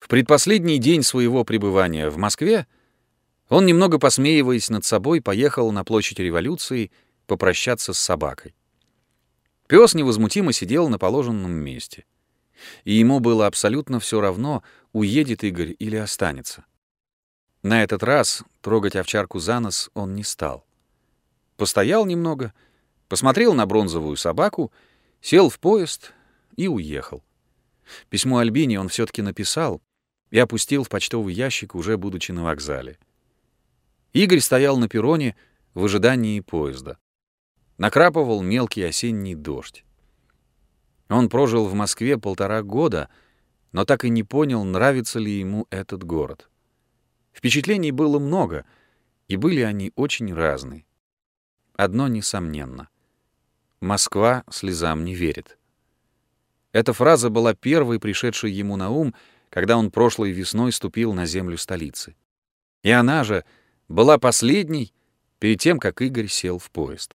В предпоследний день своего пребывания в Москве он, немного посмеиваясь над собой, поехал на площадь революции попрощаться с собакой. Пес невозмутимо сидел на положенном месте. И ему было абсолютно все равно, уедет Игорь или останется. На этот раз трогать овчарку за нос он не стал. Постоял немного, посмотрел на бронзовую собаку, сел в поезд и уехал. Письмо Альбине он все-таки написал и опустил в почтовый ящик, уже будучи на вокзале. Игорь стоял на перроне в ожидании поезда. Накрапывал мелкий осенний дождь. Он прожил в Москве полтора года, но так и не понял, нравится ли ему этот город. Впечатлений было много, и были они очень разные. Одно несомненно. Москва слезам не верит. Эта фраза была первой пришедшей ему на ум, когда он прошлой весной ступил на землю столицы. И она же была последней перед тем, как Игорь сел в поезд.